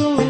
going